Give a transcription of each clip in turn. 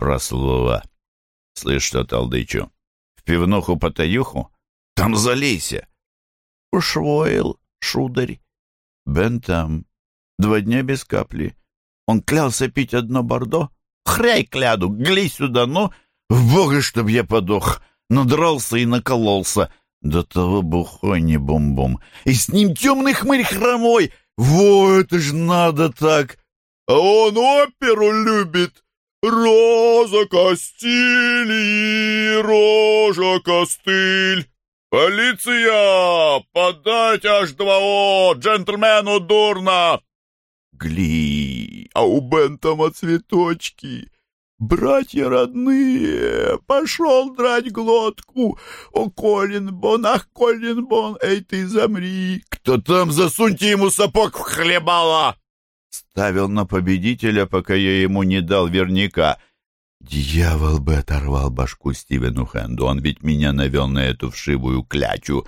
про слова. Слышь, что толдычу? В пивнуху-потаюху? Там залейся. Ушвоил, шударь. Бен там. Два дня без капли. Он клялся пить одно бордо. Хряй кляду, гли сюда, ну! В бога, чтоб я подох! Надрался и накололся. До того бухой не бум-бум. И с ним темный хмырь хромой. Во, это ж надо так! А он оперу любит. Роза Кастилии, рожа костыль. «Полиция! Подать аж два о Джентльмену дурно!» Гли, а у Бен там цветочки. Братья родные, пошел драть глотку. О, Колинбон, ах, Колинбон, эй ты замри. Кто там, засуньте ему сапог в хлебало. Ставил на победителя, пока я ему не дал верняка. Дьявол бы оторвал башку Стивену Хэнду, он ведь меня навел на эту вшивую клячу.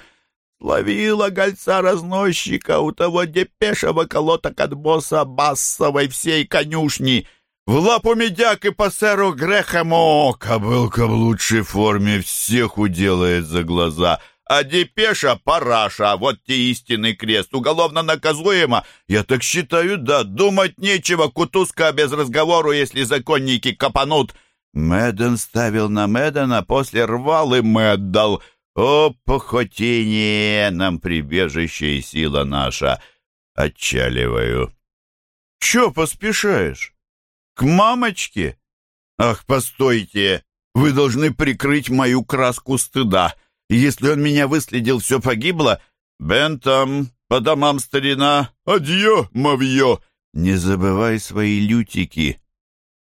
Ловила гольца-разносчика у того депешего колоток от босса Бассовой всей конюшни. В лапу медяк и по сэру Грехему. Кобылка в лучшей форме всех уделает за глаза. А депеша — параша, вот те истинный крест, уголовно наказуемо. Я так считаю, да, думать нечего, кутузка без разговору, если законники копанут. Мэдден ставил на Мэддена, после рвал и Мэддал. О, похотение, нам прибежище и сила наша. Отчаливаю. Чё поспешаешь? К мамочке? Ах, постойте, вы должны прикрыть мою краску стыда. Если он меня выследил, все погибло. Бентам, по домам старина, адьё, мавьё. Не забывай свои лютики.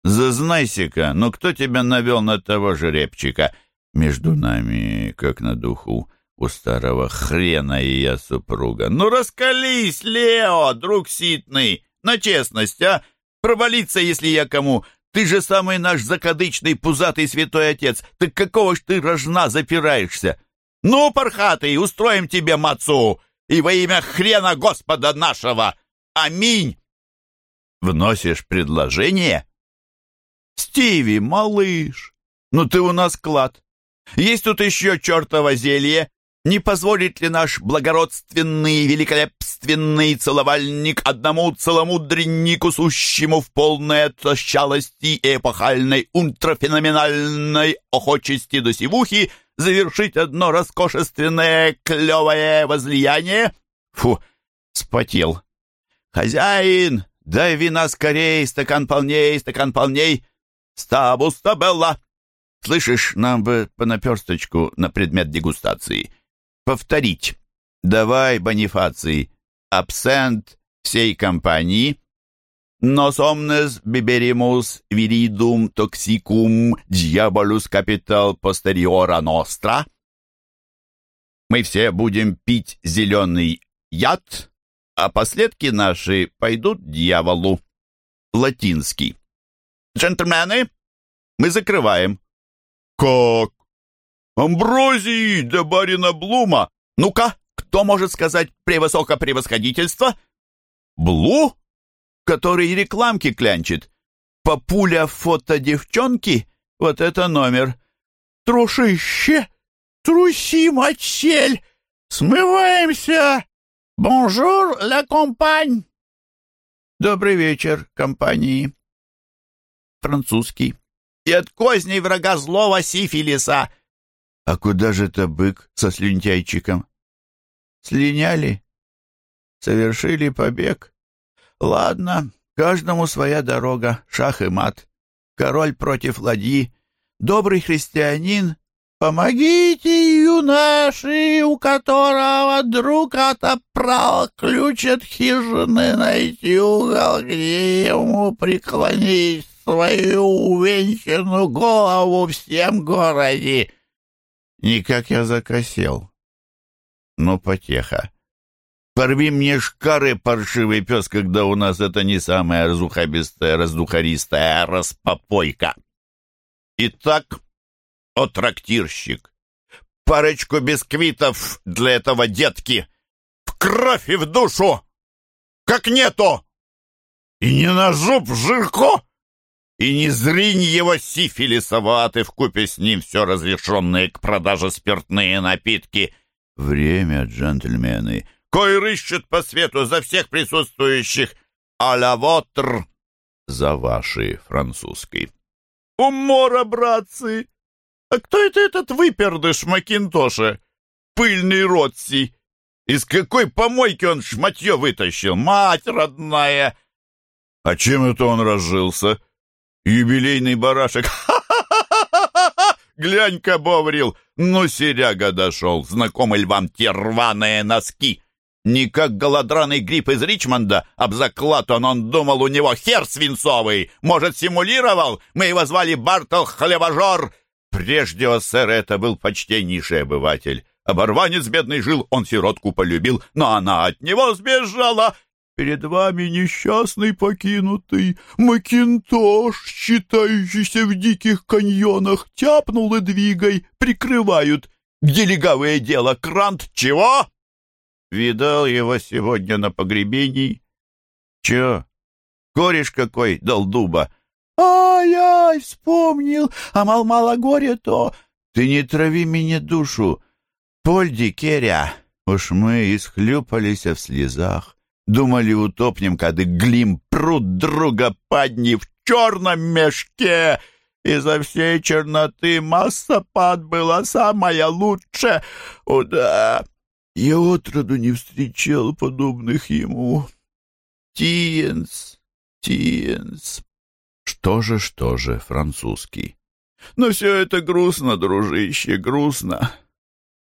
Зазнайся-ка, но кто тебя навел на того жеребчика? Между нами, как на духу, у старого хрена и я супруга. Ну раскались, Лео, друг ситный, на честность, а? Провалиться, если я кому. Ты же самый наш закадычный пузатый святой отец. Так какого ж ты рожна запираешься? «Ну, пархатый, устроим тебе мацу, и во имя хрена Господа нашего! Аминь!» «Вносишь предложение?» «Стиви, малыш, ну ты у нас клад. Есть тут еще чертово зелье. Не позволит ли наш благородственный, великолепственный целовальник одному целомудреннику, сущему в полной отощалости и эпохальной ультрафеноменальной охочести до сивухи, завершить одно роскошественное клевое возлияние? Фу, спотел. Хозяин, дай вина скорей, стакан полней, стакан полней. Стабу стабелла. Слышишь, нам бы по наперсточку на предмет дегустации. Повторить. Давай, Бонифаций, абсент всей компании — Nos omnes biberimus viridum toxicum diabolus capital posteriora nostra. Мы все будем пить зеленый яд, а последки наши пойдут дьяволу. Латинский. Джентльмены, мы закрываем. Как? Амброзии для барина Блума. Ну-ка, кто может сказать превысокопревосходительство? Блу? Который рекламки клянчит. Папуля фото девчонки? Вот это номер. Трушище! Трусим отсель! Смываемся! Bonjour, la compagnie! Добрый вечер, компании. Французский. И от козней врага злого сифилиса. А куда же это бык со слюнтяйчиком? Слиняли? Совершили побег? Ладно, каждому своя дорога, шах и мат. Король против ладьи, добрый христианин. Помогите, юноши, у которого друг отоправил ключ от хижины, найти угол, где ему преклонить свою увенчанную голову всем городе. Никак я закосел. Ну, потеха. Порви мне шкары, паршивый пес, когда у нас это не самая разухабистая, раздухаристая распопойка. Итак, о трактирщик, парочку бисквитов для этого детки. В кровь и в душу! Как нету! И не на зуб жирко! и не зринь его сифилисоваты, вкупе с ним все разрешенные к продаже спиртные напитки. Время, джентльмены, кой рыщут по свету за всех присутствующих, а-ля вотр за ваши французский. Умора, братцы! А кто это этот выпердыш Макинтоша? Пыльный Ротси. Из какой помойки он шматье вытащил? Мать родная! А чем это он разжился? Юбилейный барашек. Глянь-ка, Боврил! Ну, серяга дошел. Знакомы ли вам те рваные носки? Не как голодранный гриб из Ричмонда, об заклад он, он думал, у него хер свинцовый. Может, симулировал? Мы его звали Бартл Хлебожор. Прежде, сэр, это был почтеннейший обыватель. Оборванец бедный жил, он сиротку полюбил, но она от него сбежала. Перед вами несчастный покинутый Макинтош, считающийся в диких каньонах, тяпнул и двигай, прикрывают. Где легавое дело, Крант, чего? Видал его сегодня на погребении. Чё? Кореш какой дал дуба. Ай-ай, вспомнил, а мал-мало горе-то. Ты не трави мне душу. Польди, Керя, уж мы исхлюпались в слезах. Думали, утопнем, когда глим пруд друга падни в черном мешке. Изо всей черноты масса пад была самая лучшая. О да, я отроду не встречал подобных ему. Тиенс, Тиенс. Что же, что же, французский. Но все это грустно, дружище, грустно.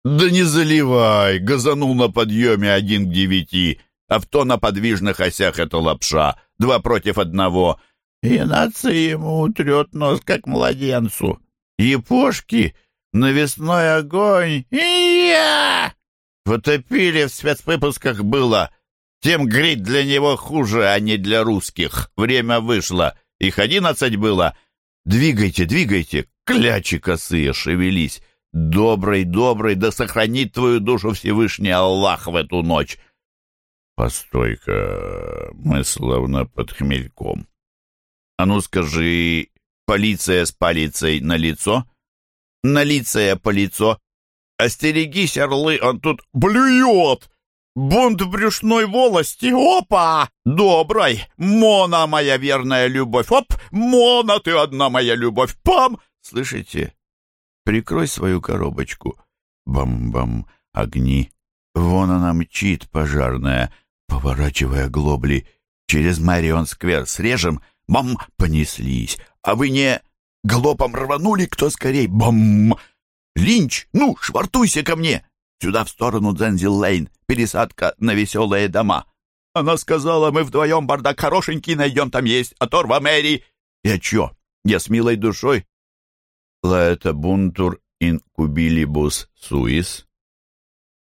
Да не заливай, газанул на подъеме один к девяти. Авто на подвижных осях — это лапша. Два против одного. И нация ему утрет нос, как младенцу. Япошки, навесной огонь. И я! Потопили в спецвыпусках было. Тем грить для него хуже, а не для русских. Время вышло. Их одиннадцать было. Двигайте, двигайте, клячи косые, шевелись. Добрый, добрый, да сохранит твою душу Всевышний Аллах в эту ночь. Постой-ка, мы словно под хмельком. А ну скажи, полиция с полицией на лицо? На лице по лицо. Остерегись, орлы, он тут блюет! Бунт брюшной волости! Опа! Доброй! Мона, моя верная любовь! Оп! Мона, ты одна моя любовь! Пам! Слышите? Прикрой свою коробочку. Бам-бам, огни. Вон она мчит, пожарная, поворачивая глобли. Через Марион-сквер срежем. Бам! Понеслись. А вы не... Галопом рванули, кто скорей. Бам! Линч, ну, швартуйся ко мне! Сюда, в сторону Дзензил-Лейн, пересадка на веселые дома. Она сказала, мы вдвоем бардак хорошенький найдем, там есть, а торва Мэри. Я чё? Я с милой душой. Лаэта бунтур ин кубилибус суис.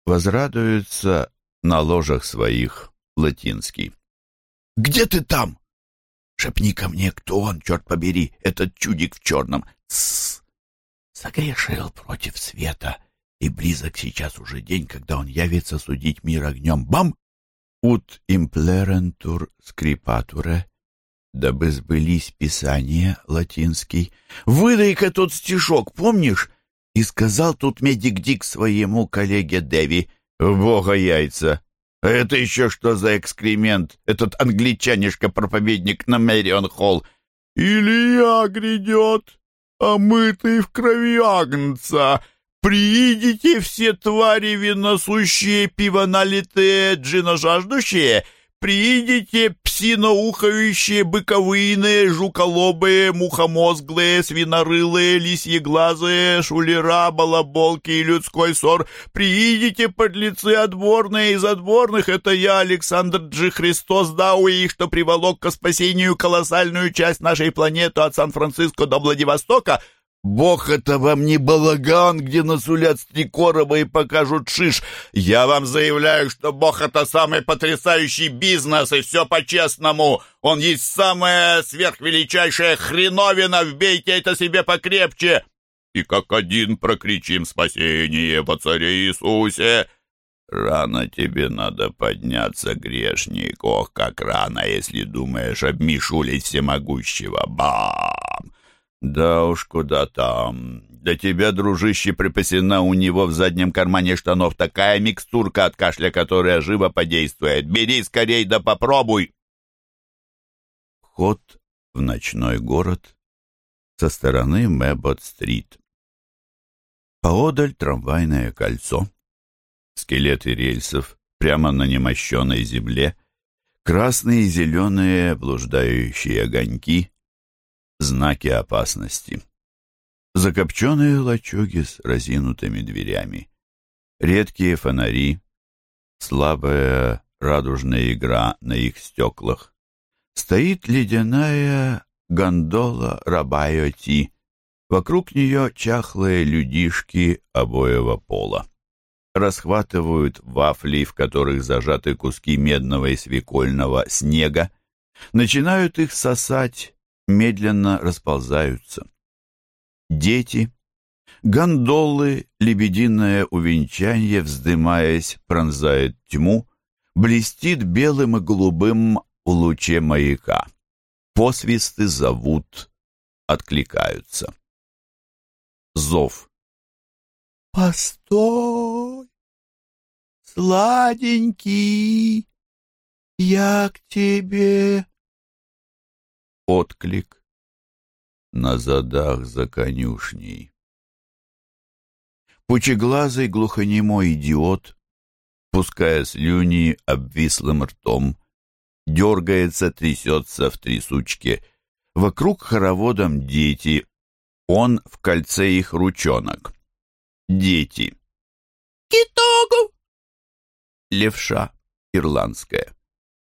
Возрадуются на ложах своих латинский. «Где ты там?» «Шепни ко мне, кто он, черт побери, этот чудик в черном!» «Тссс! Согрешил против света, и близок сейчас уже день, когда он явится судить мир огнем. Бам! Ут имплерентур скрипатуре, дабы сбылись писания латинский. Выдай-ка тот стишок, помнишь? И сказал тут медик Дик своему коллеге Деви. Бога яйца! Это еще что за экскремент? Этот англичанишка-проповедник на Мэрион Холл. Илья грядет, омытый в крови агнца. Приидите все твари виносущие, пиво налитые, джина жаждущие, приидите псиноухающие, быковыйные, жуколобые, мухомозглые, свинорылые, лисьеглазые, шулера, балаболки и людской ссор, приидите, подлецы отборные из отборных, это я, Александр Джи Христос Дауи, что приволок к спасению колоссальную часть нашей планеты от Сан-Франциско до Владивостока, Бог это вам не балаган, где насулят стрекороба и покажут шиш. Я вам заявляю, что Бог это самый потрясающий бизнес, и все по-честному. Он есть самая сверхвеличайшая хреновина, вбейте это себе покрепче. И как один прокричим спасение во царе Иисусе. Рано тебе надо подняться, грешник. Ох, как рано, если думаешь обмешулить всемогущего. Бам! Да уж, куда там. Для тебя, дружище, припасена у него в заднем кармане штанов такая микстурка от кашля, которая живо подействует. Бери скорей да попробуй. Вход в ночной город со стороны Мэббот-стрит. Поодаль трамвайное кольцо, скелеты рельсов прямо на немощенной земле, красные и зеленые блуждающие огоньки, знаки опасности. Закопченные лачуги с разинутыми дверями, редкие фонари, слабая радужная игра на их стеклах. Стоит ледяная гондола Рабайоти. Вокруг нее чахлые людишки обоего пола. Расхватывают вафли, в которых зажаты куски медного и свекольного снега. Начинают их сосать, медленно расползаются. Дети, гондолы, лебединое увенчание, вздымаясь, пронзает тьму, блестит белым и голубым в луче маяка. Посвисты зовут, откликаются. Зов. Постой, сладенький, я к тебе. Отклик на задах за конюшней. Пучеглазый глухонемой идиот, пуская слюни обвислым ртом, дергается, трясется в трясучке. Вокруг хороводом дети, он в кольце их ручонок. Дети. Китогу! Левша, ирландская.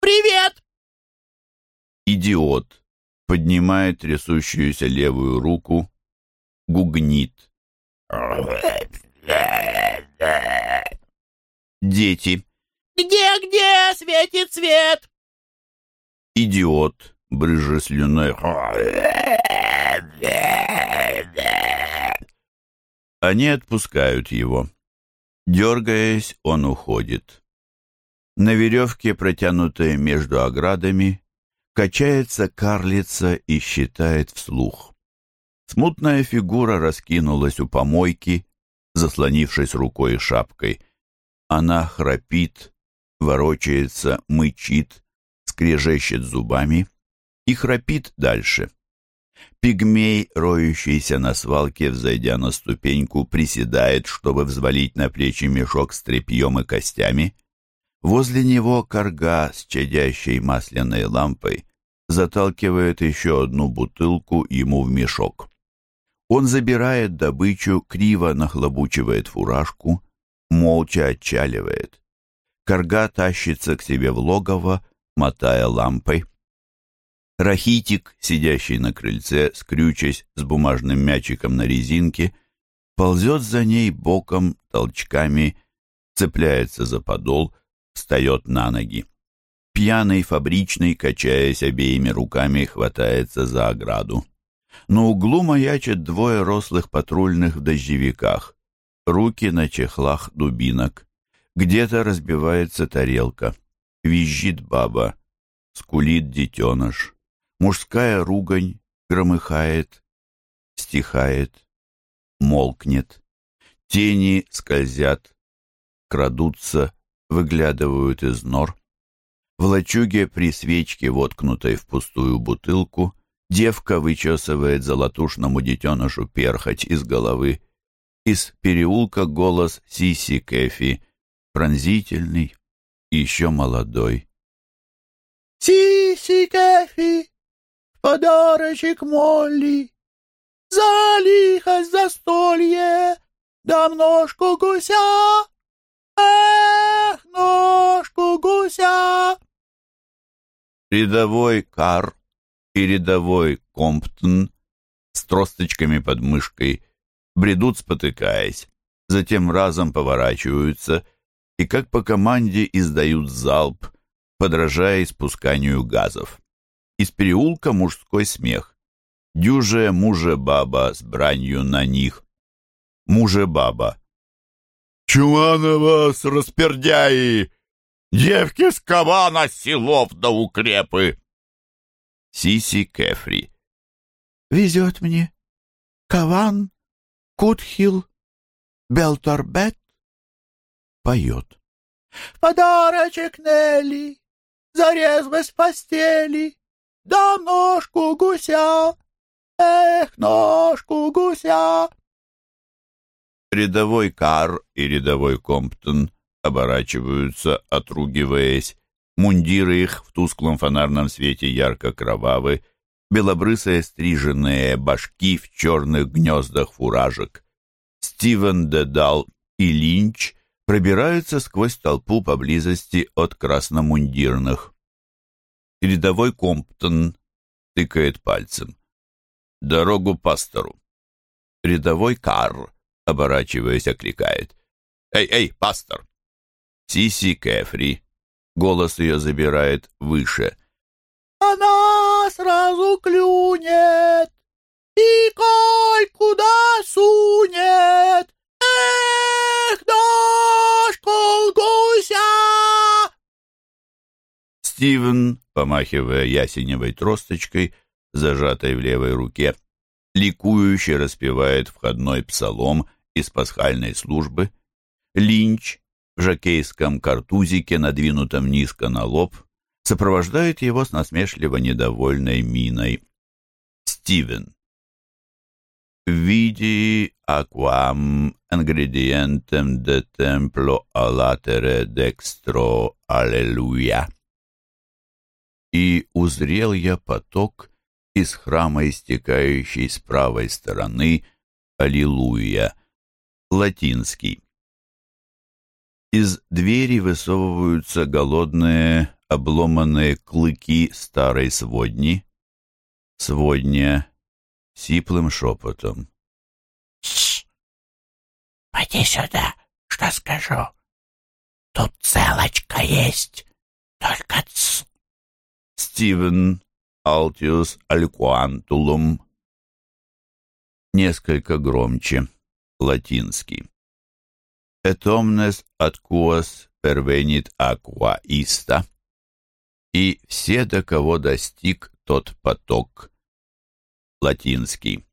Привет! Идиот. Поднимает трясущуюся левую руку, гугнит. Дети. Где-где светит свет? Идиот, брызжа слюной. Они отпускают его. Дергаясь, он уходит. На веревке, протянутой между оградами, качается карлица и считает вслух. Смутная фигура раскинулась у помойки, заслонившись рукой и шапкой. Она храпит, ворочается, мычит, скрежещет зубами и храпит дальше. Пигмей, роющийся на свалке, взойдя на ступеньку, приседает, чтобы взвалить на плечи мешок с тряпьем и костями. Возле него корга с чадящей масляной лампой заталкивает еще одну бутылку ему в мешок. Он забирает добычу, криво нахлобучивает фуражку, молча отчаливает. Корга тащится к себе в логово, мотая лампой. Рахитик, сидящий на крыльце, скрючась с бумажным мячиком на резинке, ползет за ней боком, толчками, цепляется за подол, встает на ноги. Пьяный фабричный, качаясь обеими руками, хватается за ограду. На углу маячат двое рослых патрульных в дождевиках. Руки на чехлах дубинок. Где-то разбивается тарелка. Визжит баба. Скулит детеныш. Мужская ругань громыхает, стихает, молкнет. Тени скользят, крадутся, выглядывают из нор. В лачуге при свечке, воткнутой в пустую бутылку, девка вычесывает золотушному детенышу перхоть из головы. Из переулка голос Сиси Кэфи, пронзительный, еще молодой. Сиси Кэфи, подарочек Молли, за лихость застолье, да ножку гуся, эх, ножку гуся. Рядовой Кар и рядовой Комптон с тросточками под мышкой бредут, спотыкаясь, затем разом поворачиваются и, как по команде, издают залп, подражая испусканию газов. Из переулка мужской смех. Дюжая муже-баба с бранью на них. Муже-баба. Чума на вас, распердяи! Девки с кабана, селов да укрепы!» Сиси Кефри. «Везет мне. Каван, Кутхил, Белторбет». Поет. «Подарочек Нелли, зарезвость постели, да ножку гуся, эх, ножку гуся». Рядовой Кар и рядовой Комптон оборачиваются, отругиваясь. Мундиры их в тусклом фонарном свете ярко-кровавы, белобрысые стриженные башки в черных гнездах фуражек. Стивен Дедал и Линч пробираются сквозь толпу поблизости от красномундирных. Рядовой Комптон тыкает пальцем. «Дорогу пастору». Рядовой Карр оборачиваясь, окликает. «Эй, эй, пастор!» Сиси Кефри. Голос ее забирает выше. «Она сразу клюнет, и коль куда сунет, эх, ножку гуся!» Стивен, помахивая ясеневой тросточкой, зажатой в левой руке, ликующе распевает входной псалом из пасхальной службы, Линч в жакейском картузике, надвинутом низко на лоб, сопровождает его с насмешливо недовольной миной. Стивен. Види aquam ingrediеntem de templo alatere dextro, аллилуйя. И узрел я поток из храма, истекающий с правой стороны, аллилуйя латинский. Из двери высовываются голодные, обломанные клыки старой сводни. Сводня сиплым шепотом. «Тш! Пойди сюда, что скажу. Тут целочка есть, только ц...» Стивен Алтиус Алькуантулум. Несколько громче латинский. Et omnes ad quos pervenit aqua ista, и все, до кого достиг тот поток. Латинский.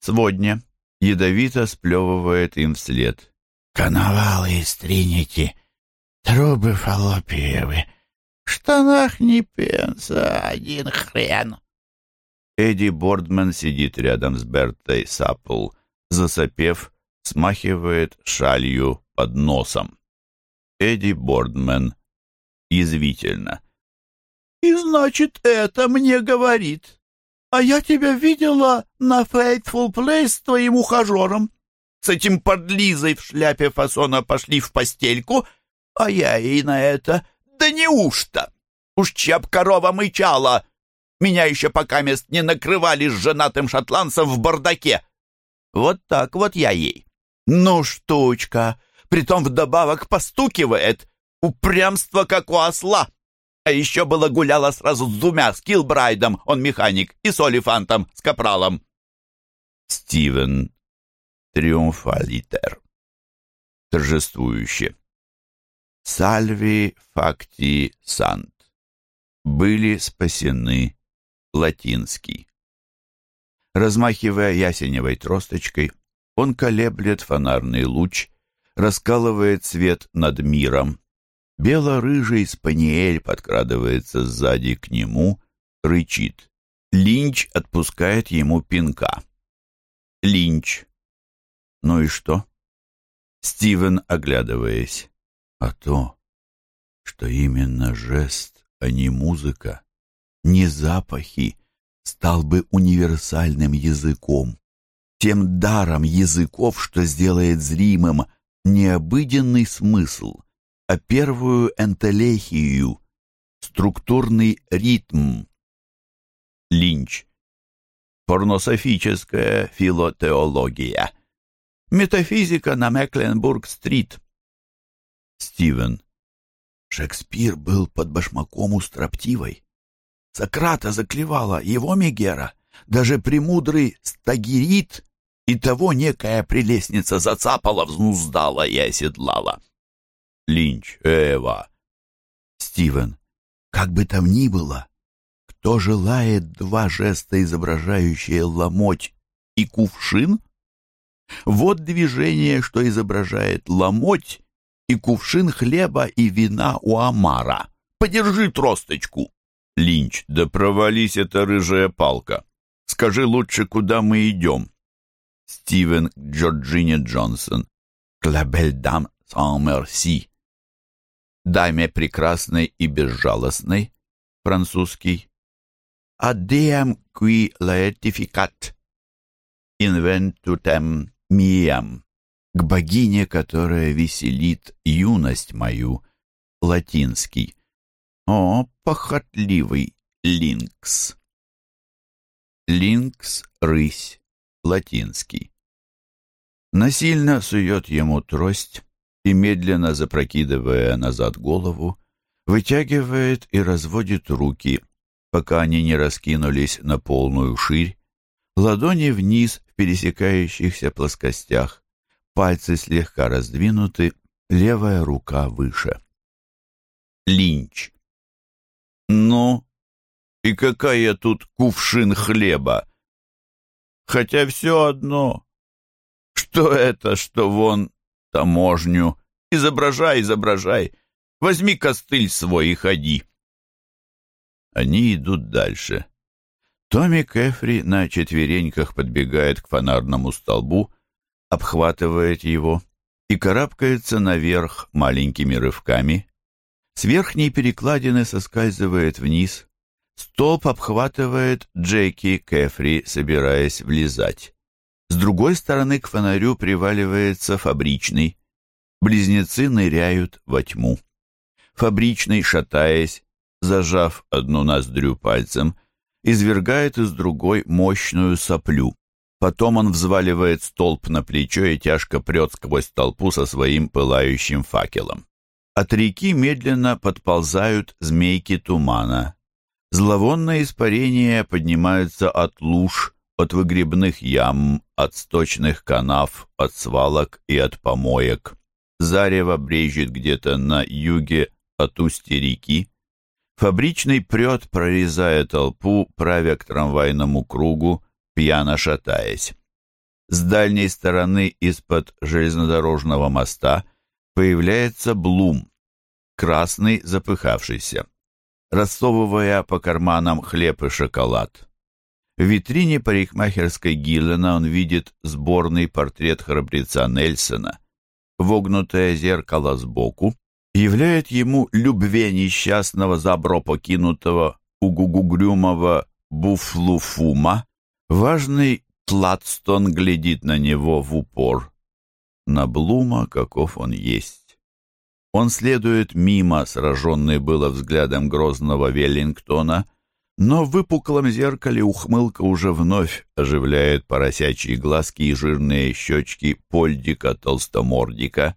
Сводня ядовито сплевывает им вслед. Коновалы из Тринити, трубы фаллопиевы, в штанах не пенса, один хрен. Эдди Бордман сидит рядом с Бертой Саппл, засопев, смахивает шалью под носом. Эдди Бордман язвительно. «И значит, это мне говорит. А я тебя видела на Faithful Place с твоим ухажером. С этим подлизой в шляпе фасона пошли в постельку, а я ей на это. Да неужто? Уж чья б корова мычала!» Меня еще пока мест не накрывали с женатым шотландцем в бардаке. Вот так вот я ей. Ну, штучка, притом вдобавок постукивает. Упрямство, как у осла. А еще было гуляла сразу с двумя, с Килбрайдом, он механик, и с Олифантом, с Капралом. Стивен Триумфалитер. Торжествующе. Сальви факти сант. Были спасены латинский. Размахивая ясеневой тросточкой, он колеблет фонарный луч, раскалывает свет над миром. Бело-рыжий спаниель подкрадывается сзади к нему, рычит. Линч отпускает ему пинка. Линч. Ну и что? Стивен, оглядываясь. А то, что именно жест, а не музыка, не запахи, стал бы универсальным языком, тем даром языков, что сделает зримым не обыденный смысл, а первую энтелехию, структурный ритм. Линч. Порнософическая филотеология. Метафизика на Мекленбург-стрит. Стивен. Шекспир был под башмаком у строптивой. Сократа заклевала его Мегера. Даже премудрый Стагирит и того некая прелестница зацапала, взнуздала и оседлала. Линч, Эва. Стивен, как бы там ни было, кто желает два жеста, изображающие ломоть и кувшин? Вот движение, что изображает ломоть и кувшин хлеба и вина у Амара. Подержи тросточку. Линч, да провались эта рыжая палка. Скажи лучше, куда мы идем. Стивен Джорджине Джонсон. Клабельдам сан мерси. Даме прекрасной и безжалостной. Французский. Адеам qui laetificat. Inventutем miam. К богине, которая веселит юность мою. Латинский. О, похотливый линкс. Линкс — рысь, латинский. Насильно сует ему трость и, медленно запрокидывая назад голову, вытягивает и разводит руки, пока они не раскинулись на полную ширь, ладони вниз в пересекающихся плоскостях, пальцы слегка раздвинуты, левая рука выше. Линч. «Ну, и какая тут кувшин хлеба? Хотя все одно. Что это, что вон таможню? Изображай, изображай. Возьми костыль свой и ходи». Они идут дальше. Томми Кэфри на четвереньках подбегает к фонарному столбу, обхватывает его и карабкается наверх маленькими рывками. С верхней перекладины соскальзывает вниз. Столб обхватывает Джеки Кэфри, собираясь влезать. С другой стороны к фонарю приваливается фабричный. Близнецы ныряют во тьму. Фабричный, шатаясь, зажав одну ноздрю пальцем, извергает из другой мощную соплю. Потом он взваливает столб на плечо и тяжко прет сквозь толпу со своим пылающим факелом. От реки медленно подползают змейки тумана. Зловонные испарения поднимаются от луж, от выгребных ям, от сточных канав, от свалок и от помоек. Зарево брежет где-то на юге от устья реки. Фабричный прет, прорезая толпу, правя к трамвайному кругу, пьяно шатаясь. С дальней стороны из-под железнодорожного моста появляется Блум, красный, запыхавшийся, рассовывая по карманам хлеб и шоколад. В витрине парикмахерской Гиллена он видит сборный портрет храбреца Нельсона. Вогнутое зеркало сбоку являет ему любве несчастного забро покинутого угугугрюмого Буфлуфума. Важный Тладстон глядит на него в упор. На Блума, каков он есть. Он следует мимо, сраженный было взглядом грозного Веллингтона, но в выпуклом зеркале ухмылка уже вновь оживляет поросячьи глазки и жирные щечки Польдика-толстомордика.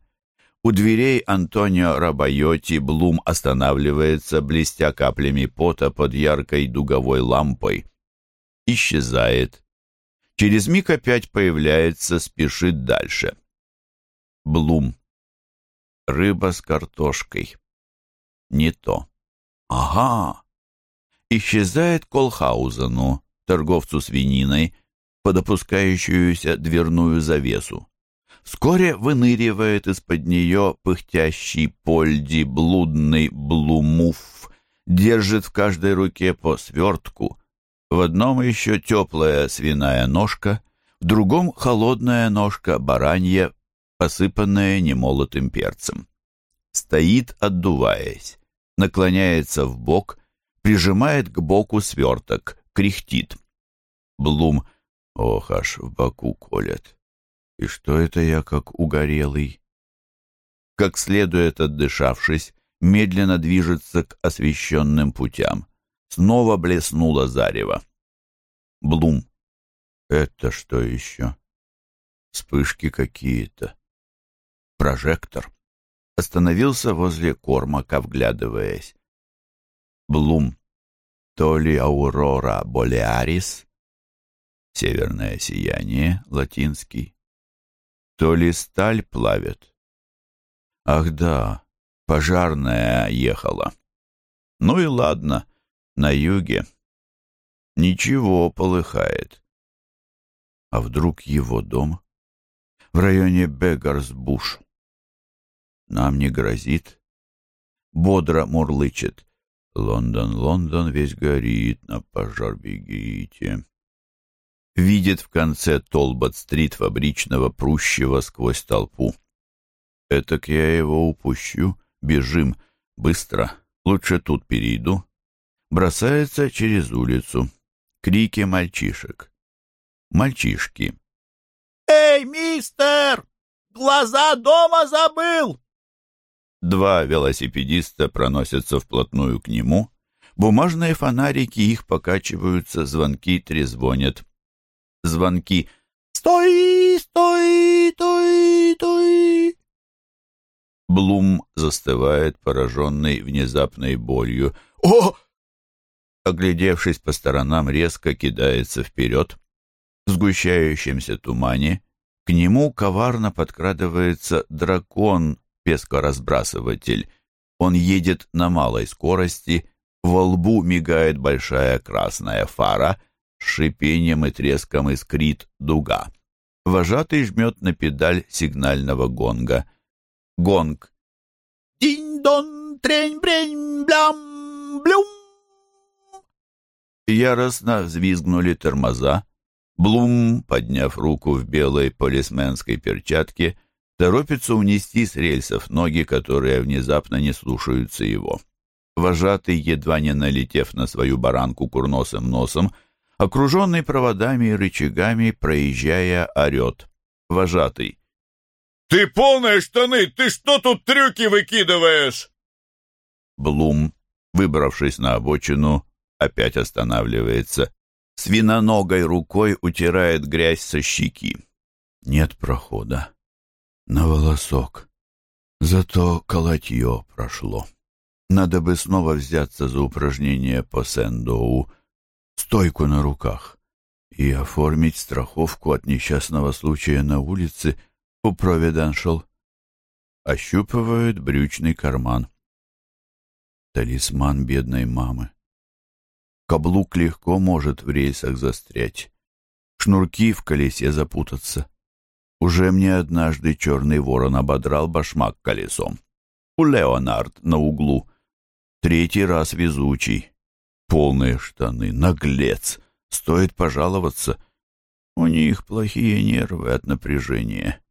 У дверей Антонио Рабайоти Блум останавливается, блестя каплями пота под яркой дуговой лампой. Исчезает. Через миг опять появляется, спешит дальше. Блум. Рыба с картошкой. Не то. Ага исчезает Колхаузену, торговцу свининой, под опускающуюся дверную завесу. Вскоре выныривает из-под нее пыхтящий польди блудный блумуф, держит в каждой руке по свертку, в одном еще теплая свиная ножка, в другом холодная ножка баранья, посыпанная немолотым перцем. Стоит, отдуваясь, наклоняется в бок прижимает к боку сверток, кряхтит. Блум, ох, аж в боку колет. И что это я как угорелый? Как следует отдышавшись, медленно движется к освещенным путям. Снова блеснуло зарево. Блум. Это что еще? Вспышки какие-то. Прожектор. Остановился возле Кормака, вглядываясь. Блум. То ли Аурора Болеарис? Северное сияние, латинский. То ли сталь плавят. Ах да, пожарная ехала. Ну и ладно, на юге. Ничего полыхает. А вдруг его дом? В районе Бегарсбуш. Нам не грозит. Бодро мурлычет. Лондон, Лондон весь горит, на пожар бегите. Видит в конце Толбот-стрит фабричного прущего сквозь толпу. Этак я его упущу. Бежим. Быстро. Лучше тут перейду. Бросается через улицу. Крики мальчишек. Мальчишки. «Эй, мистер! Глаза дома забыл!» Два велосипедиста проносятся вплотную к нему. Бумажные фонарики их покачиваются, звонки трезвонят. Звонки «Стой, стой, стой, стой!» Блум застывает, пораженный внезапной болью. «О!» Оглядевшись по сторонам, резко кидается вперед. В сгущающемся тумане к нему коварно подкрадывается дракон пескоразбрасыватель. Он едет на малой скорости, во лбу мигает большая красная фара, с шипением и треском искрит дуга. Вожатый жмет на педаль сигнального гонга. Гонг. «Динь-дон, трень-брень, блям, блюм!» Яростно взвизгнули тормоза. Блум, подняв руку в белой полисменской перчатке, торопится унести с рельсов ноги, которые внезапно не слушаются его. Вожатый, едва не налетев на свою баранку курносым носом, окруженный проводами и рычагами, проезжая, орет. Вожатый. «Ты полные штаны! Ты что тут трюки выкидываешь?» Блум, выбравшись на обочину, опять останавливается. Свиноногой рукой утирает грязь со щеки. Нет прохода на волосок. Зато колотье прошло. Надо бы снова взяться за упражнение по сэндоу, стойку на руках и оформить страховку от несчастного случая на улице у Провиденшал. Ощупывает брючный карман. Талисман бедной мамы. Каблук легко может в рейсах застрять. Шнурки в колесе запутаться. Уже мне однажды черный ворон ободрал башмак колесом. У Леонард на углу. Третий раз везучий. Полные штаны, наглец. Стоит пожаловаться. У них плохие нервы от напряжения.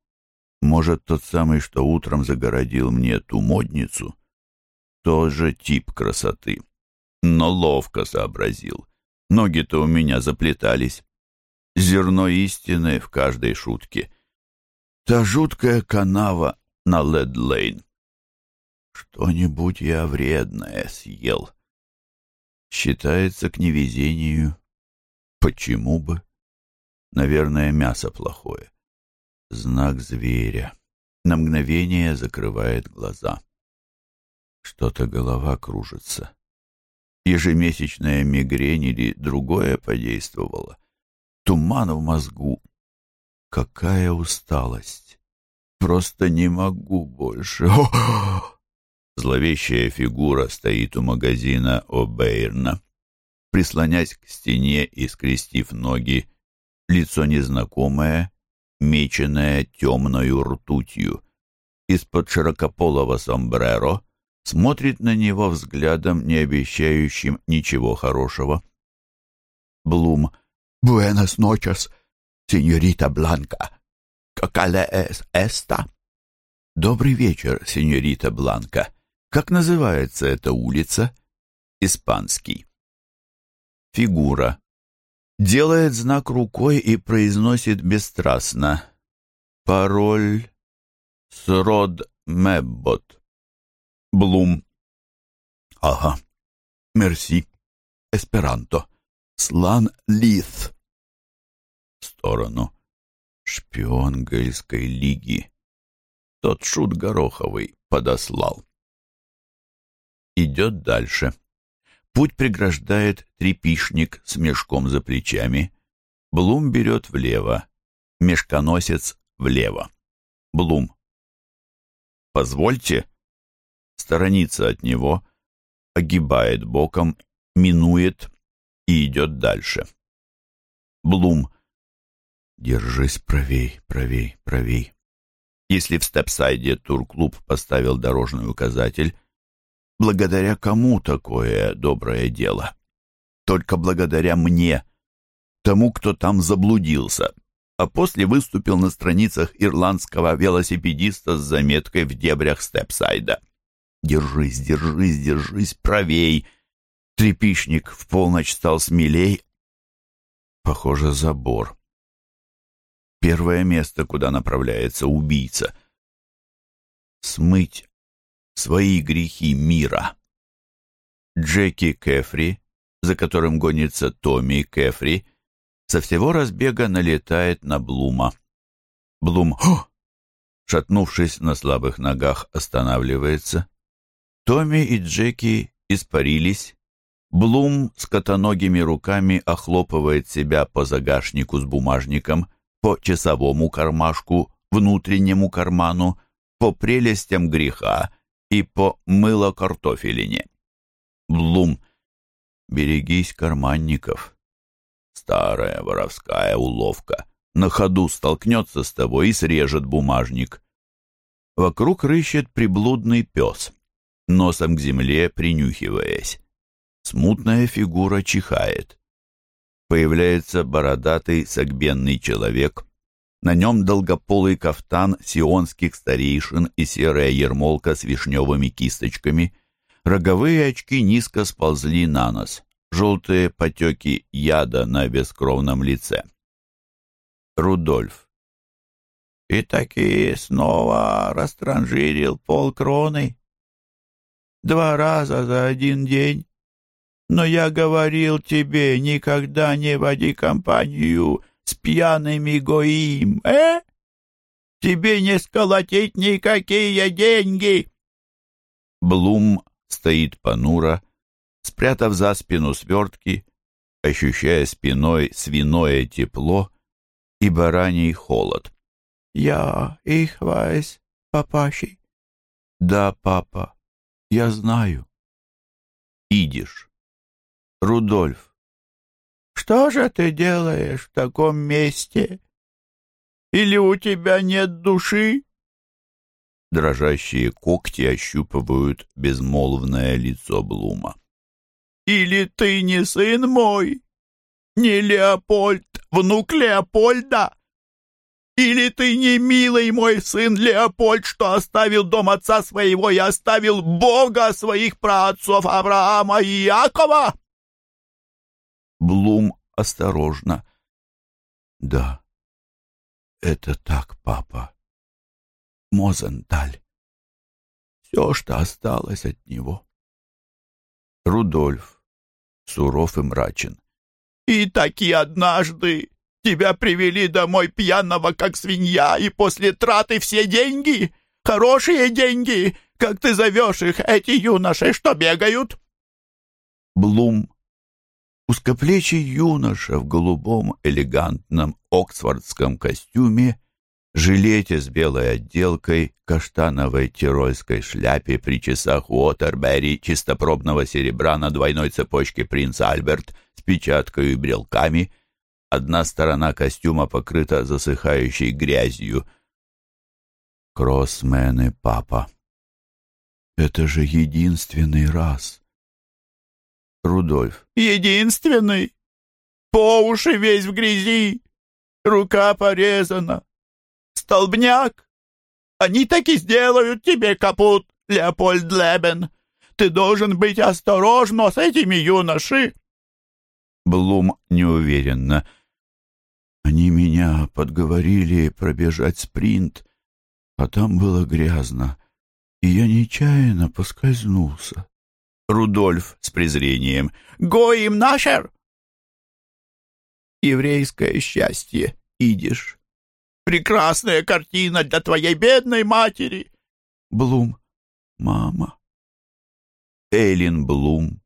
Может, тот самый, что утром загородил мне ту модницу? Тот же тип красоты. Но ловко сообразил. Ноги-то у меня заплетались. Зерно истины в каждой шутке — Та жуткая канава на Лед-Лейн. Что-нибудь я вредное съел. Считается к невезению. Почему бы? Наверное, мясо плохое. Знак зверя. На мгновение закрывает глаза. Что-то голова кружится. Ежемесячная мигрень или другое подействовало. Туман в мозгу Какая усталость! Просто не могу больше. Зловещая фигура стоит у магазина О'Бейрна. Прислонясь к стене и скрестив ноги, лицо незнакомое, меченное темною ртутью. Из-под широкополого сомбреро смотрит на него взглядом, не обещающим ничего хорошего. Блум. «Буэнос ночес!» Сеньорита Бланка. Какая es esta? Добрый вечер, сеньорита Бланка. Как называется эта улица? Испанский. Фигура. Делает знак рукой и произносит бесстрастно. Пароль Срод Меббот. Блум. Ага. Мерси. Эсперанто. Слан Лith сторону. Шпион Гельской лиги. Тот шут Гороховый подослал. Идет дальше. Путь преграждает трепишник с мешком за плечами. Блум берет влево. Мешконосец влево. Блум. «Позвольте». Сторонится от него, огибает боком, минует и идет дальше. Блум. Держись правей, правей, правей. Если в Степсайде турклуб поставил дорожный указатель, благодаря кому такое доброе дело? Только благодаря мне, тому, кто там заблудился, а после выступил на страницах ирландского велосипедиста с заметкой в дебрях Степсайда. «Держись, держись, держись правей!» Трепишник в полночь стал смелей. Похоже, забор. Первое место, куда направляется убийца. Смыть свои грехи мира. Джеки Кефри, за которым гонится Томми Кефри, со всего разбега налетает на Блума. Блум, Хо! шатнувшись на слабых ногах, останавливается. Томми и Джеки испарились, Блум с котоногими руками охлопывает себя по загашнику с бумажником, по часовому кармашку, внутреннему карману, по прелестям греха и по мыло-картофелине. Блум, берегись карманников. Старая воровская уловка. На ходу столкнется с тобой и срежет бумажник. Вокруг рыщет приблудный пес, носом к земле принюхиваясь. Смутная фигура чихает. Появляется бородатый согбенный человек. На нем долгополый кафтан сионских старейшин и серая ермолка с вишневыми кисточками. Роговые очки низко сползли на нос. Желтые потеки яда на бескровном лице. Рудольф. «И таки снова растранжирил полкроны. Два раза за один день. Но я говорил тебе, никогда не води компанию с пьяными гоим, э? Тебе не сколотить никакие деньги!» Блум стоит понуро, спрятав за спину свертки, ощущая спиной свиное тепло и бараний холод. «Я их weiß, папаши». «Да, папа, я знаю». «Идиш». Рудольф. «Что же ты делаешь в таком месте? Или у тебя нет души?» Дрожащие когти ощупывают безмолвное лицо Блума. «Или ты не сын мой, не Леопольд, внук Леопольда? Или ты не милый мой сын Леопольд, что оставил дом отца своего и оставил Бога своих праотцов Авраама и Якова?» Блум осторожно. «Да, это так, папа. Мозенталь. Все, что осталось от него». Рудольф, суров и мрачен. «И таки однажды тебя привели домой пьяного, как свинья, и после траты все деньги, хорошие деньги, как ты зовешь их, эти юноши, что бегают?» Блум Узкоплечий юноша в голубом элегантном оксфордском костюме, жилете с белой отделкой, каштановой тирольской шляпе при часах Уотербери чистопробного серебра на двойной цепочке принц Альберт с печаткой и брелками. Одна сторона костюма покрыта засыхающей грязью. Кроссмены, папа. Это же единственный раз, Рудольф. «Единственный? По уши весь в грязи, рука порезана. Столбняк? Они так и сделают тебе капут, Леопольд Лебен. Ты должен быть осторожно с этими юноши». Блум неуверенно. «Они меня подговорили пробежать спринт, а там было грязно, и я нечаянно поскользнулся. Рудольф с презрением. «Гоим нашер!» «Еврейское счастье, идиш. Прекрасная картина для твоей бедной матери!» Блум. «Мама!» Эйлин Блум.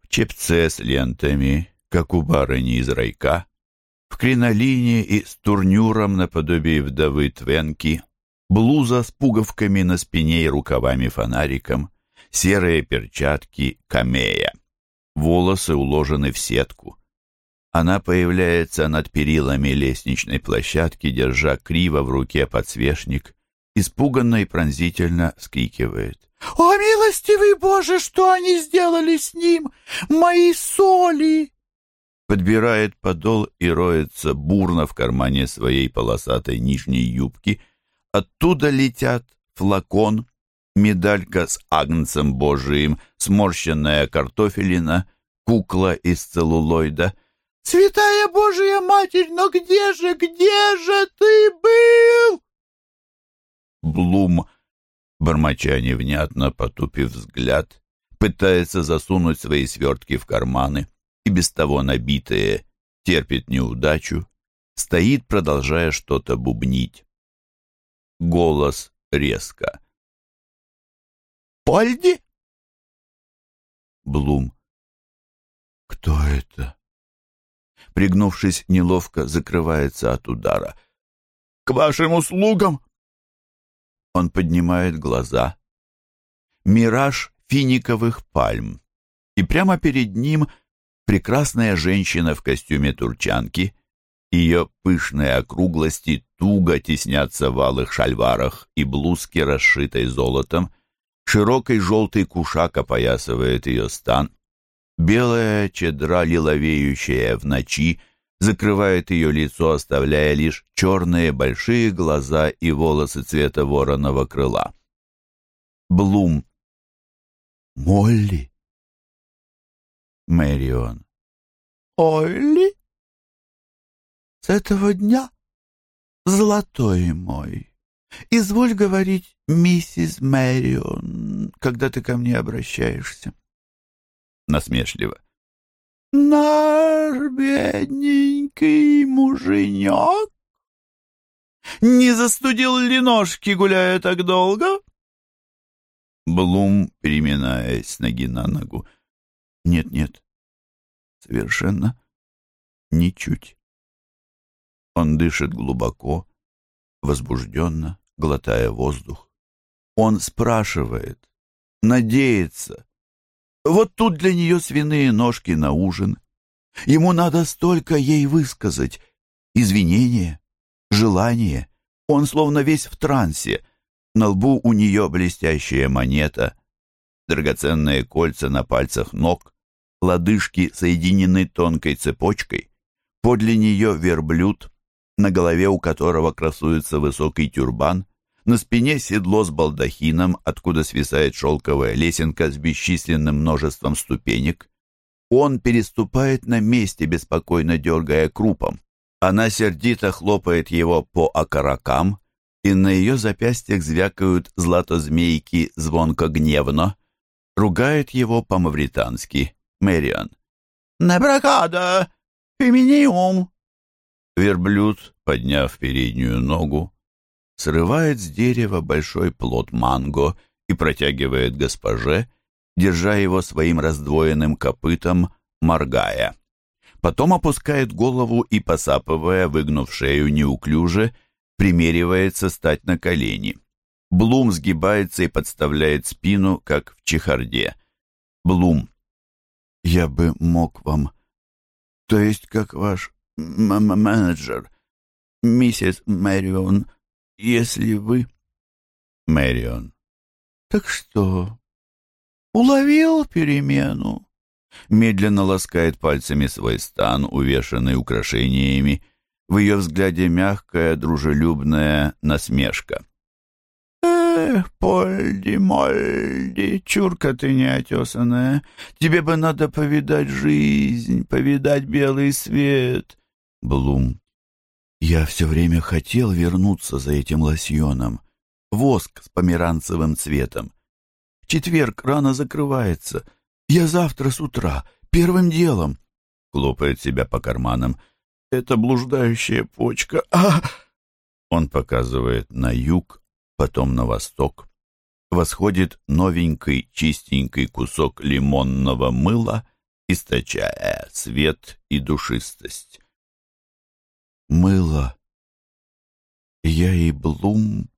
В чепце с лентами, как у барыни из райка. В кринолине и с турнюром наподобие вдовы Твенки, блуза с пуговками на спине и рукавами-фонариком, серые перчатки камея. Волосы уложены в сетку. Она появляется над перилами лестничной площадки, держа криво в руке подсвечник, испуганно и пронзительно вскрикивает. «О, милостивый Боже, что они сделали с ним? Мои соли!» Подбирает подол и роется бурно в кармане своей полосатой нижней юбки. Оттуда летят флакон, медалька с агнцем божиим, сморщенная картофелина, кукла из целлулоида — «Святая Божья Матерь, но где же, где же ты был?» Блум, бормоча невнятно, потупив взгляд, пытается засунуть свои свертки в карманы и без того набитые, терпит неудачу, стоит, продолжая что-то бубнить. Голос резко. «Польди?» Блум. «Кто это?» пригнувшись неловко, закрывается от удара. «К вашим услугам!» Он поднимает глаза. Мираж финиковых пальм. И прямо перед ним прекрасная женщина в костюме турчанки. Ее пышные округлости туго теснятся в алых шальварах и блузке, расшитой золотом. Широкий желтый кушак опоясывает ее стан. Белая чедра, лиловеющая в ночи, закрывает ее лицо, оставляя лишь черные большие глаза и волосы цвета вороного крыла. Блум. Молли. Мэрион. Олли? С этого дня, золотой мой, изволь говорить миссис Мэрион, когда ты ко мне обращаешься насмешливо. «Наш бедненький муженек? Не застудил ли ножки, гуляя так долго?» Блум, переминаясь с ноги на ногу. «Нет-нет, совершенно ничуть». Он дышит глубоко, возбужденно, глотая воздух. Он спрашивает, надеется, вот тут для нее свиные ножки на ужин. Ему надо столько ей высказать. Извинения, желание. Он словно весь в трансе. На лбу у нее блестящая монета, драгоценные кольца на пальцах ног, лодыжки соединены тонкой цепочкой. Подле нее верблюд, на голове у которого красуется высокий тюрбан, на спине седло с балдахином, откуда свисает шелковая лесенка с бесчисленным множеством ступенек. Он переступает на месте, беспокойно дергая крупом. Она сердито хлопает его по окорокам, и на ее запястьях звякают златозмейки звонко-гневно. Ругает его по-мавритански. Мэриан. «Небракада! Феминиум!» Верблюд, подняв переднюю ногу, срывает с дерева большой плод манго и протягивает госпоже, держа его своим раздвоенным копытом, моргая. Потом опускает голову и, посапывая, выгнув шею неуклюже, примеривается стать на колени. Блум сгибается и подставляет спину, как в чехарде. Блум. «Я бы мог вам...» «То есть как ваш менеджер, миссис Мэрион, если вы... Мэрион. Так что? Уловил перемену? Медленно ласкает пальцами свой стан, увешанный украшениями. В ее взгляде мягкая, дружелюбная насмешка. «Эх, Польди-Мольди, чурка ты неотесанная, тебе бы надо повидать жизнь, повидать белый свет». Блум. Я все время хотел вернуться за этим лосьоном. Воск с померанцевым цветом. Четверг рано закрывается. Я завтра с утра, первым делом. Хлопает себя по карманам. Это блуждающая почка. А! Он показывает на юг, потом на восток. Восходит новенький чистенький кусок лимонного мыла, источая свет и душистость. Мыло. Я и Блум,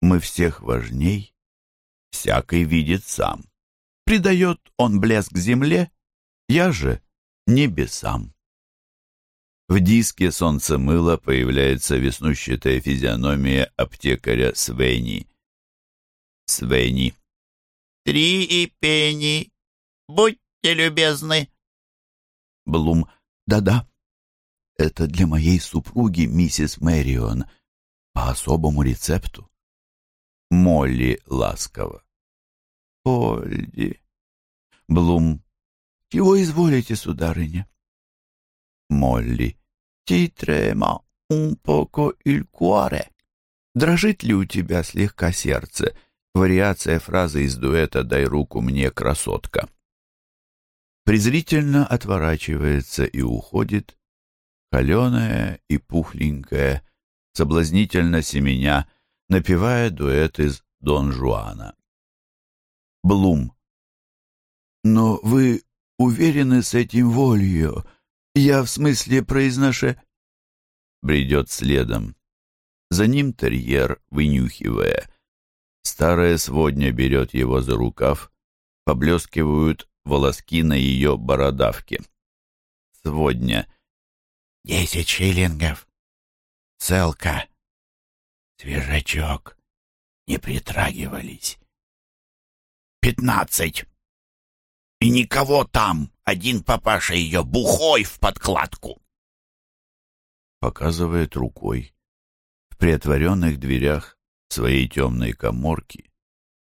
мы всех важней, всякий видит сам. Придает он блеск земле, я же небесам. В диске солнцемыла появляется веснущатая физиономия аптекаря Свени. Свени. «Три и пенни. Будьте любезны». Блум. «Да-да, это для моей супруги, миссис Мэрион, по особому рецепту». Молли ласково. «Польди». Блум. «Чего изволите, сударыня?» Молли. «Ти трема un poco il cuore». «Дрожит ли у тебя слегка сердце?» Вариация фразы из дуэта «Дай руку мне, красотка». Презрительно отворачивается и уходит, холеная и пухленькая, соблазнительно семеня, напевая дуэт из Дон Жуана. Блум. «Но вы уверены с этим волью? Я в смысле произноше...» Бредет следом. За ним терьер, вынюхивая. Старая сводня берет его за рукав, поблескивают волоски на ее бородавке. Сводня. «Десять шиллингов. Целка. Свежачок. Не притрагивались. Пятнадцать. И никого там. Один папаша ее бухой в подкладку». Показывает рукой. В приотворенных дверях своей темной коморки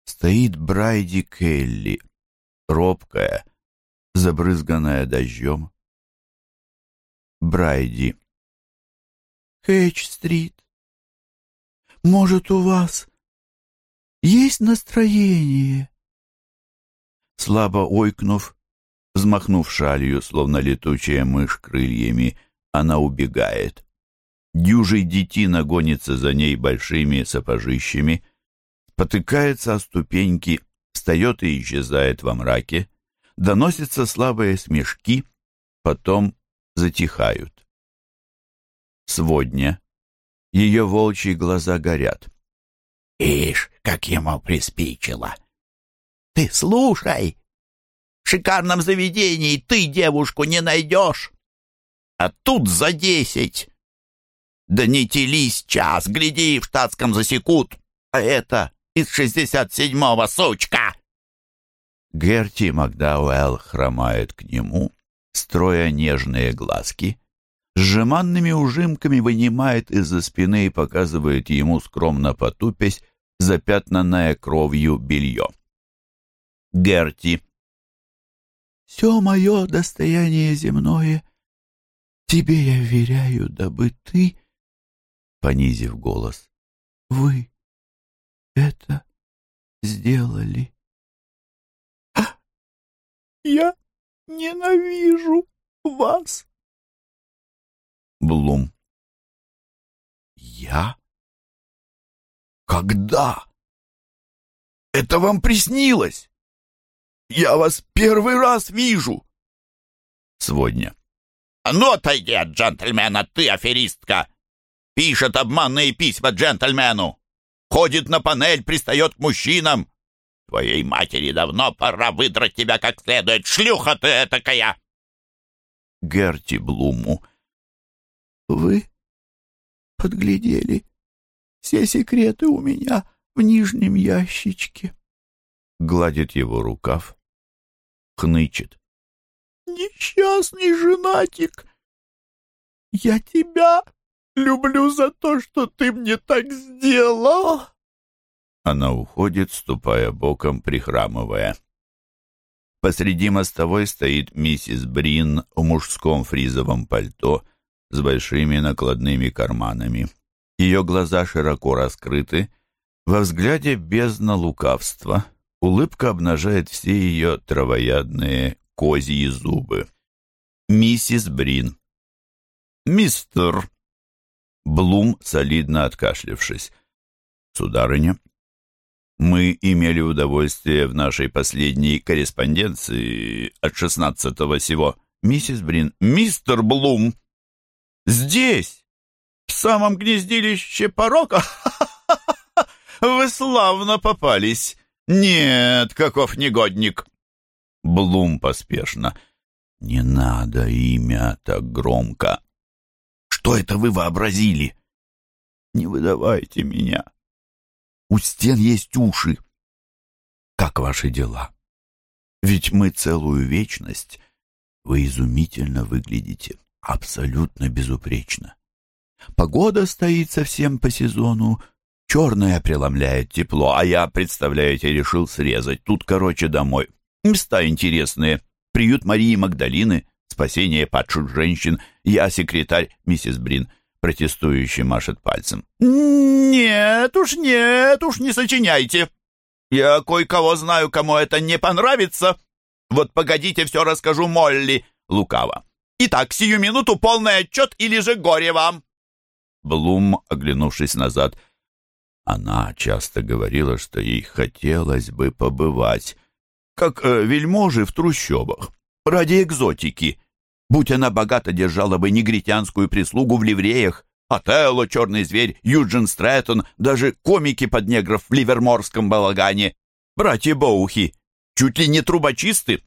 стоит Брайди Келли, робкая, забрызганная дождем. Брайди. Хэтч-стрит. Может, у вас есть настроение? Слабо ойкнув, взмахнув шалью, словно летучая мышь крыльями, она убегает. Дюжий детина гонится за ней большими сапожищами, потыкается о ступеньки, встает и исчезает во мраке, доносятся слабые смешки, потом затихают. Сводня. Ее волчьи глаза горят. Ишь, как ему приспичило! Ты слушай! В шикарном заведении ты девушку не найдешь! А тут за десять! Да не телись час, гляди, в штатском засекут. А это из шестьдесят седьмого, сучка!» Герти Макдауэлл хромает к нему, строя нежные глазки, с жеманными ужимками вынимает из-за спины и показывает ему, скромно потупясь, запятнанное кровью белье. Герти. «Все мое достояние земное, тебе я вверяю, дабы ты понизив голос. «Вы это сделали?» «Я ненавижу вас!» Блум. «Я? Когда? Это вам приснилось? Я вас первый раз вижу!» Сводня. «А ну, отойди от джентльмена, ты аферистка!» Пишет обманные письма джентльмену. Ходит на панель, пристает к мужчинам. Твоей матери давно пора выдрать тебя как следует. Шлюха ты этакая!» Герти Блуму. «Вы подглядели все секреты у меня в нижнем ящичке». Гладит его рукав, хнычет. «Несчастный женатик, я тебя люблю за то, что ты мне так сделал!» Она уходит, ступая боком, прихрамывая. Посреди мостовой стоит миссис Брин в мужском фризовом пальто с большими накладными карманами. Ее глаза широко раскрыты, во взгляде бездна лукавства. Улыбка обнажает все ее травоядные козьи зубы. Миссис Брин. «Мистер!» Блум, солидно откашлявшись. «Сударыня, мы имели удовольствие в нашей последней корреспонденции от шестнадцатого сего. Миссис Брин, мистер Блум, здесь!» самом гнездилище порока? Вы славно попались. Нет, каков негодник. Блум поспешно. Не надо имя так громко. Что это вы вообразили? Не выдавайте меня. У стен есть уши. Как ваши дела? Ведь мы целую вечность. Вы изумительно выглядите, абсолютно безупречно. Погода стоит совсем по сезону, черное преломляет тепло, а я, представляете, решил срезать. Тут, короче, домой. Места интересные. Приют Марии Магдалины, спасение падших женщин. Я секретарь, миссис Брин, протестующий машет пальцем. «Нет уж, нет уж, не сочиняйте. Я кое-кого знаю, кому это не понравится. Вот погодите, все расскажу Молли, лукаво. Итак, сию минуту полный отчет или же горе вам». Блум, оглянувшись назад, она часто говорила, что ей хотелось бы побывать, как э, вельможи в трущобах, ради экзотики. Будь она богата, держала бы негритянскую прислугу в ливреях, Отелло, Черный зверь, Юджин Стрэттон, даже комики под негров в ливерморском балагане. Братья Боухи, чуть ли не трубочисты.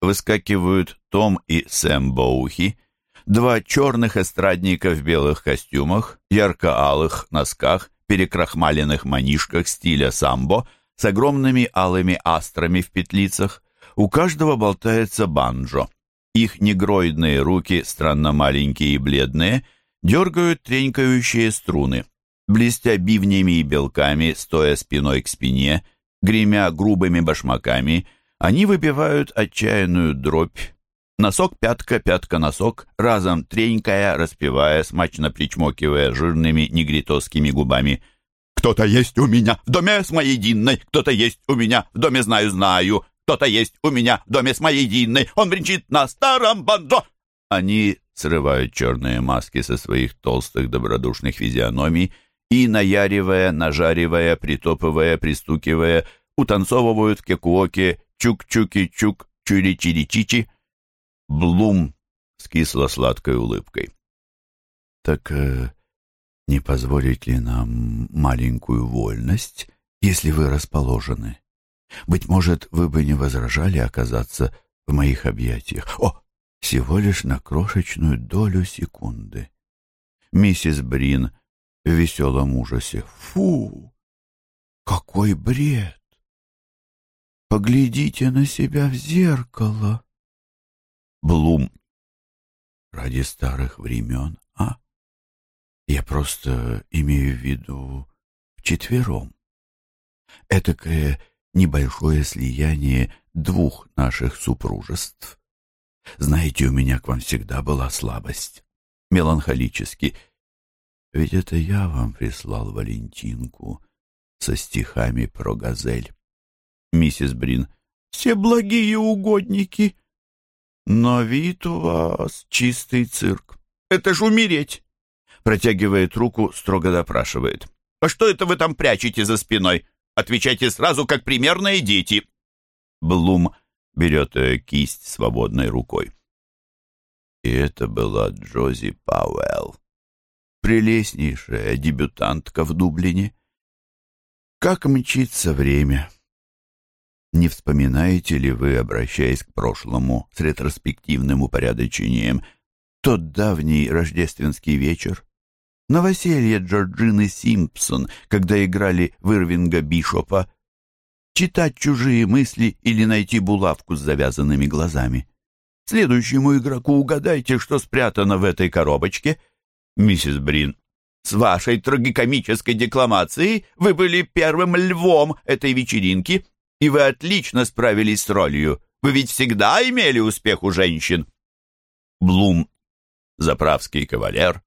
Выскакивают Том и Сэм Боухи, два черных эстрадника в белых костюмах, ярко-алых носках, перекрахмаленных манишках стиля самбо с огромными алыми астрами в петлицах. У каждого болтается банджо. Их негроидные руки, странно маленькие и бледные, дергают тренькающие струны. Блестя бивнями и белками, стоя спиной к спине, гремя грубыми башмаками, они выбивают отчаянную дробь. Носок, пятка, пятка, носок, разом тренькая, распевая, смачно причмокивая жирными негритовскими губами. «Кто-то есть у меня в доме с моей Динной, кто-то есть у меня в доме знаю-знаю, кто-то есть у меня в доме с моей Динной, он бренчит на старом банджо!» Они срывают черные маски со своих толстых добродушных физиономий и, наяривая, нажаривая, притопывая, пристукивая, утанцовывают в кекуоке чук-чуки-чук, чури-чири-чичи. Блум с кисло-сладкой улыбкой. «Так э, не позволить ли нам маленькую вольность, если вы расположены? Быть может, вы бы не возражали оказаться в моих объятиях. О, всего лишь на крошечную долю секунды. Миссис Брин в веселом ужасе. Фу! Какой бред! Поглядите на себя в зеркало. Блум. Ради старых времен, а? Я просто имею в виду вчетвером. Этакое небольшое слияние двух наших супружеств. Знаете, у меня к вам всегда была слабость. Меланхолически. Ведь это я вам прислал Валентинку со стихами про газель. Миссис Брин. Все благие угодники. Но вид у вас чистый цирк. Это ж умереть. Протягивает руку, строго допрашивает. А что это вы там прячете за спиной? Отвечайте сразу, как примерные дети. Блум берет ее кисть свободной рукой. И это была Джози Пауэлл, прелестнейшая дебютантка в Дублине. Как мчится время! Не вспоминаете ли вы, обращаясь к прошлому с ретроспективным упорядочением, тот давний рождественский вечер? Новоселье Джорджины Симпсон, когда играли в Ирвинга Бишопа, читать чужие мысли или найти булавку с завязанными глазами. Следующему игроку угадайте, что спрятано в этой коробочке. Миссис Брин, с вашей трагикомической декламацией вы были первым львом этой вечеринки, и вы отлично справились с ролью. Вы ведь всегда имели успех у женщин. Блум, заправский кавалер,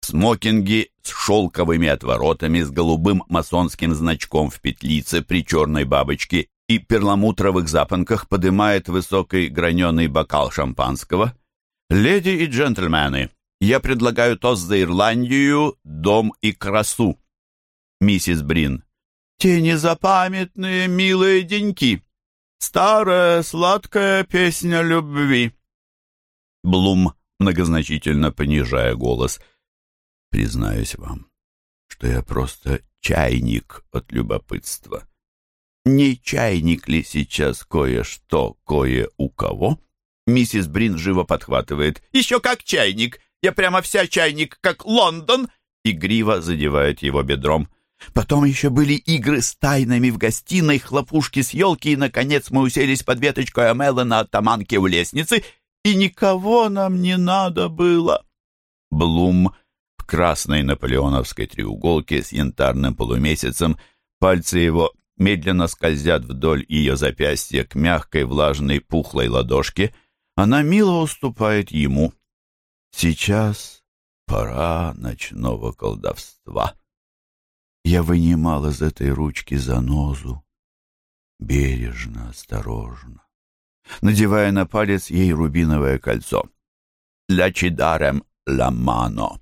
смокинги с шелковыми отворотами, с голубым масонским значком в петлице при черной бабочке и перламутровых запонках подымает высокий граненый бокал шампанского. «Леди и джентльмены, я предлагаю тост за Ирландию, дом и красу». Миссис Брин. «Те незапамятные милые деньки. Старая сладкая песня любви». Блум, многозначительно понижая голос. Признаюсь вам, что я просто чайник от любопытства. Не чайник ли сейчас кое-что, кое у кого? Миссис Брин живо подхватывает. «Еще как чайник! Я прямо вся чайник, как Лондон!» Игриво задевает его бедром. Потом еще были игры с тайнами в гостиной, хлопушки с елки, и, наконец, мы уселись под веточкой Амелы на оттаманке у лестницы, и никого нам не надо было. Блум красной наполеоновской треуголке с янтарным полумесяцем, пальцы его медленно скользят вдоль ее запястья к мягкой, влажной, пухлой ладошке. Она мило уступает ему. Сейчас пора ночного колдовства. Я вынимал из этой ручки занозу, бережно, осторожно, надевая на палец ей рубиновое кольцо. «Лячидарем ламано».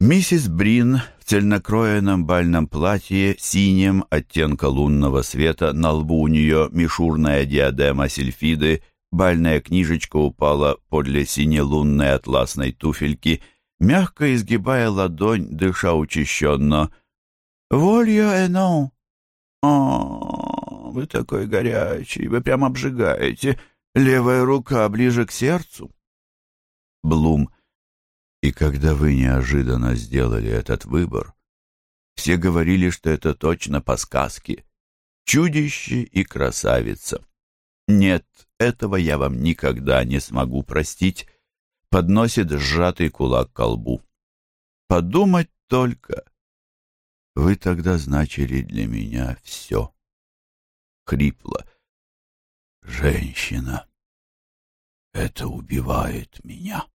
Миссис Брин в цельнокроенном бальном платье синем оттенка лунного света, на лбу у нее мишурная диадема сильфиды, бальная книжечка упала подле синелунной атласной туфельки, мягко изгибая ладонь, дыша учащенно — «Волью эно!» «О, вы такой горячий, вы прям обжигаете. Левая рука ближе к сердцу». Блум. И когда вы неожиданно сделали этот выбор, все говорили, что это точно по сказке. Чудище и красавица. Нет, этого я вам никогда не смогу простить. Подносит сжатый кулак к колбу. Подумать только, вы тогда значили для меня все. Хрипло. Женщина. Это убивает меня.